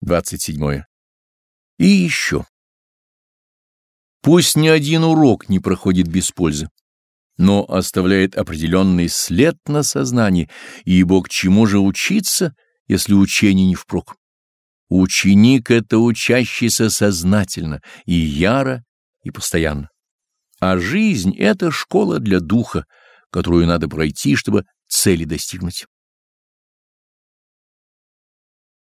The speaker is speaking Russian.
27. И еще. Пусть ни один урок не проходит без пользы, но оставляет определенный след на сознании, ибо к чему же учиться, если учение не впрок? Ученик — это учащийся сознательно и яро, и постоянно. А жизнь — это школа для духа, которую надо пройти, чтобы цели достигнуть.